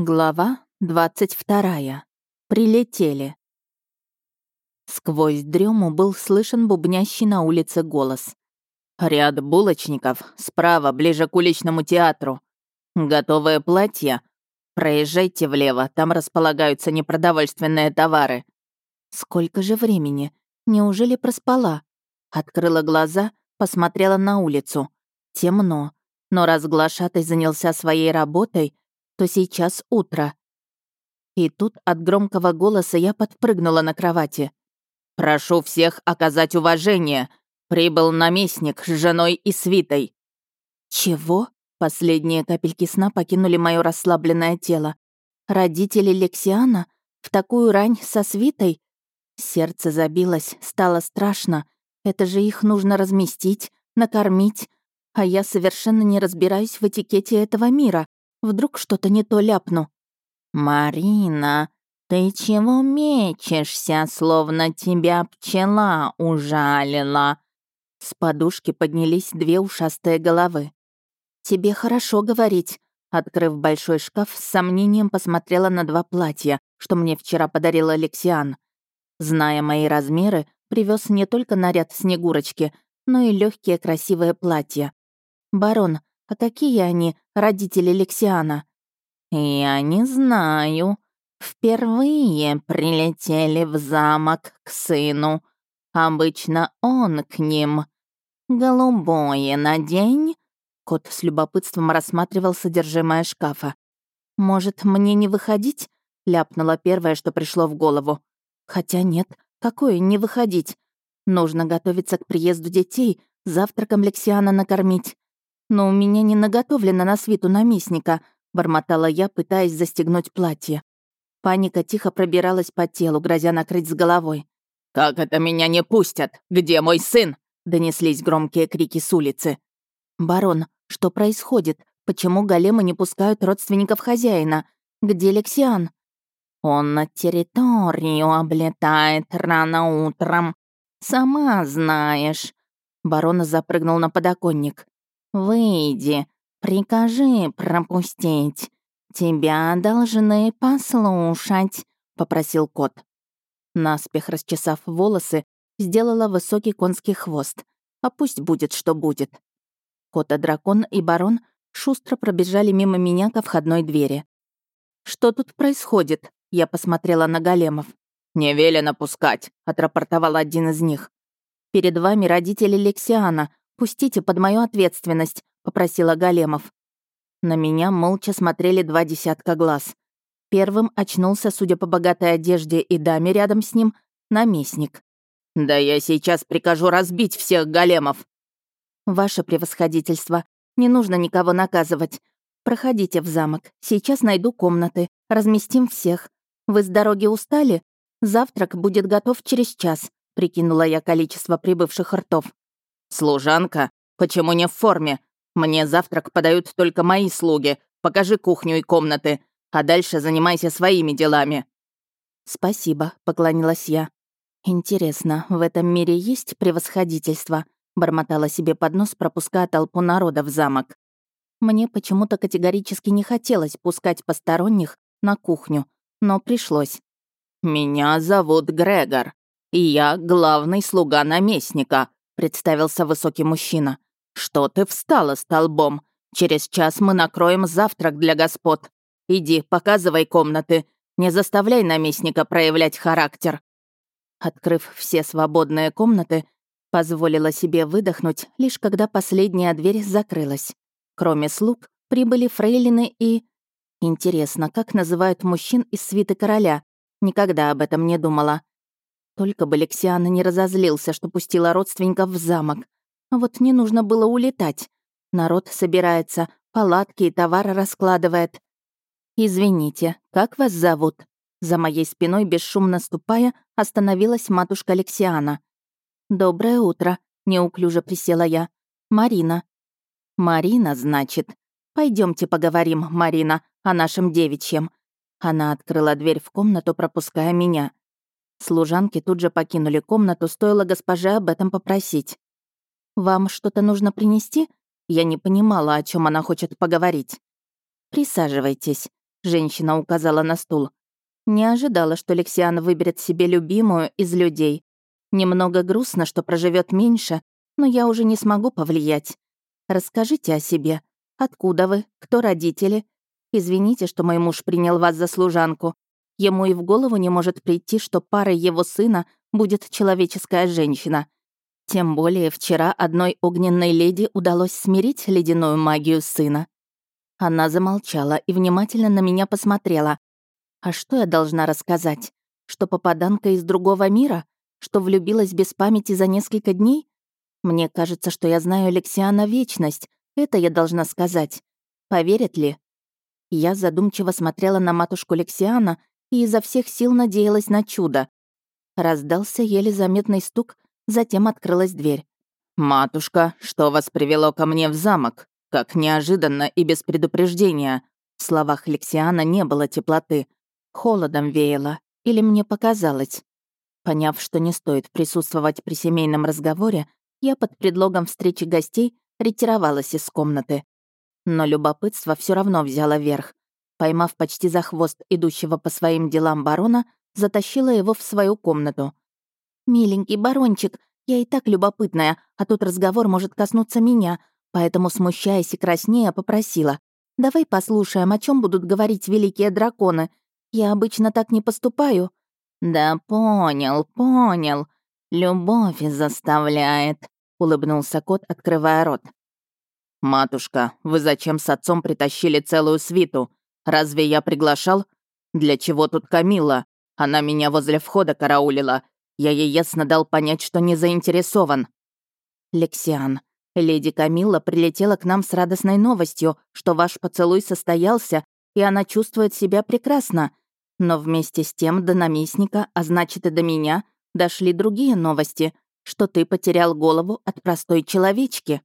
Глава 22. Прилетели. Сквозь дрему был слышен бубнящий на улице голос. «Ряд булочников справа, ближе к уличному театру. Готовое платье. Проезжайте влево, там располагаются непродовольственные товары». Сколько же времени? Неужели проспала? Открыла глаза, посмотрела на улицу. Темно. Но раз глашатай занялся своей работой, то сейчас утро. И тут от громкого голоса я подпрыгнула на кровати. «Прошу всех оказать уважение. Прибыл наместник с женой и свитой». «Чего?» Последние капельки сна покинули мое расслабленное тело. «Родители Лексиана? В такую рань со свитой?» Сердце забилось, стало страшно. Это же их нужно разместить, накормить. А я совершенно не разбираюсь в этикете этого мира. Вдруг что-то не то ляпну. «Марина, ты чего мечешься, словно тебя пчела ужалила?» С подушки поднялись две ушастые головы. «Тебе хорошо говорить», — открыв большой шкаф, с сомнением посмотрела на два платья, что мне вчера подарил Алексиан. Зная мои размеры, привез не только наряд Снегурочки, но и легкие красивые платья. «Барон, а такие они, родители Лексиана. «Я не знаю. Впервые прилетели в замок к сыну. Обычно он к ним. Голубое на день. Кот с любопытством рассматривал содержимое шкафа. «Может, мне не выходить?» — ляпнула первое, что пришло в голову. «Хотя нет, какое не выходить? Нужно готовиться к приезду детей, завтраком Лексиана накормить. «Но у меня не наготовлено на свиту наместника», — бормотала я, пытаясь застегнуть платье. Паника тихо пробиралась по телу, грозя накрыть с головой. «Как это меня не пустят? Где мой сын?» — донеслись громкие крики с улицы. «Барон, что происходит? Почему големы не пускают родственников хозяина? Где Лексиан?» «Он на территорию облетает рано утром. Сама знаешь». Барон запрыгнул на подоконник. Выйди, прикажи пропустить. Тебя должны послушать», — попросил кот. Наспех расчесав волосы, сделала высокий конский хвост. А пусть будет, что будет. Кота-дракон и барон шустро пробежали мимо меня ко входной двери. «Что тут происходит?» — я посмотрела на големов. «Не велено пускать», — отрапортовал один из них. «Перед вами родители Лексиана», «Пустите под мою ответственность», — попросила Големов. На меня молча смотрели два десятка глаз. Первым очнулся, судя по богатой одежде и даме рядом с ним, наместник. «Да я сейчас прикажу разбить всех големов!» «Ваше превосходительство, не нужно никого наказывать. Проходите в замок, сейчас найду комнаты, разместим всех. Вы с дороги устали? Завтрак будет готов через час», — прикинула я количество прибывших ртов. «Служанка? Почему не в форме? Мне завтрак подают только мои слуги. Покажи кухню и комнаты, а дальше занимайся своими делами». «Спасибо», — поклонилась я. «Интересно, в этом мире есть превосходительство?» — бормотала себе под нос, пропуская толпу народа в замок. Мне почему-то категорически не хотелось пускать посторонних на кухню, но пришлось. «Меня зовут Грегор, и я главный слуга наместника», представился высокий мужчина. «Что ты встала столбом? Через час мы накроем завтрак для господ. Иди, показывай комнаты. Не заставляй наместника проявлять характер». Открыв все свободные комнаты, позволила себе выдохнуть, лишь когда последняя дверь закрылась. Кроме слуг, прибыли фрейлины и... Интересно, как называют мужчин из свиты короля? Никогда об этом не думала. Только бы Балексиана не разозлился, что пустила родственников в замок. А Вот не нужно было улетать. Народ собирается, палатки и товары раскладывает. «Извините, как вас зовут?» За моей спиной, бесшумно ступая, остановилась матушка Алексиана. «Доброе утро», — неуклюже присела я. «Марина». «Марина, значит. Пойдемте поговорим, Марина, о нашем девичьем». Она открыла дверь в комнату, пропуская меня. Служанки тут же покинули комнату, стоило госпоже об этом попросить. «Вам что-то нужно принести?» Я не понимала, о чем она хочет поговорить. «Присаживайтесь», — женщина указала на стул. Не ожидала, что Алексиан выберет себе любимую из людей. Немного грустно, что проживет меньше, но я уже не смогу повлиять. Расскажите о себе. Откуда вы? Кто родители? Извините, что мой муж принял вас за служанку. Ему и в голову не может прийти, что парой его сына будет человеческая женщина. Тем более вчера одной огненной леди удалось смирить ледяную магию сына. Она замолчала и внимательно на меня посмотрела. А что я должна рассказать? Что попаданка из другого мира? Что влюбилась без памяти за несколько дней? Мне кажется, что я знаю Алексиана вечность. Это я должна сказать. Поверят ли? Я задумчиво смотрела на матушку Алексиана и изо всех сил надеялась на чудо. Раздался еле заметный стук, затем открылась дверь. «Матушка, что вас привело ко мне в замок? Как неожиданно и без предупреждения!» В словах Лексиана не было теплоты. Холодом веяло, или мне показалось. Поняв, что не стоит присутствовать при семейном разговоре, я под предлогом встречи гостей ретировалась из комнаты. Но любопытство все равно взяло верх, Поймав почти за хвост идущего по своим делам барона, затащила его в свою комнату. «Миленький барончик, я и так любопытная, а тут разговор может коснуться меня, поэтому, смущаясь и краснея, попросила. «Давай послушаем, о чем будут говорить великие драконы. Я обычно так не поступаю». «Да понял, понял. Любовь заставляет», — улыбнулся кот, открывая рот. «Матушка, вы зачем с отцом притащили целую свиту?» Разве я приглашал? Для чего тут Камила? Она меня возле входа караулила. Я ей ясно дал понять, что не заинтересован. Лексиан, леди Камила прилетела к нам с радостной новостью, что ваш поцелуй состоялся, и она чувствует себя прекрасно. Но вместе с тем до наместника, а значит и до меня, дошли другие новости, что ты потерял голову от простой человечки.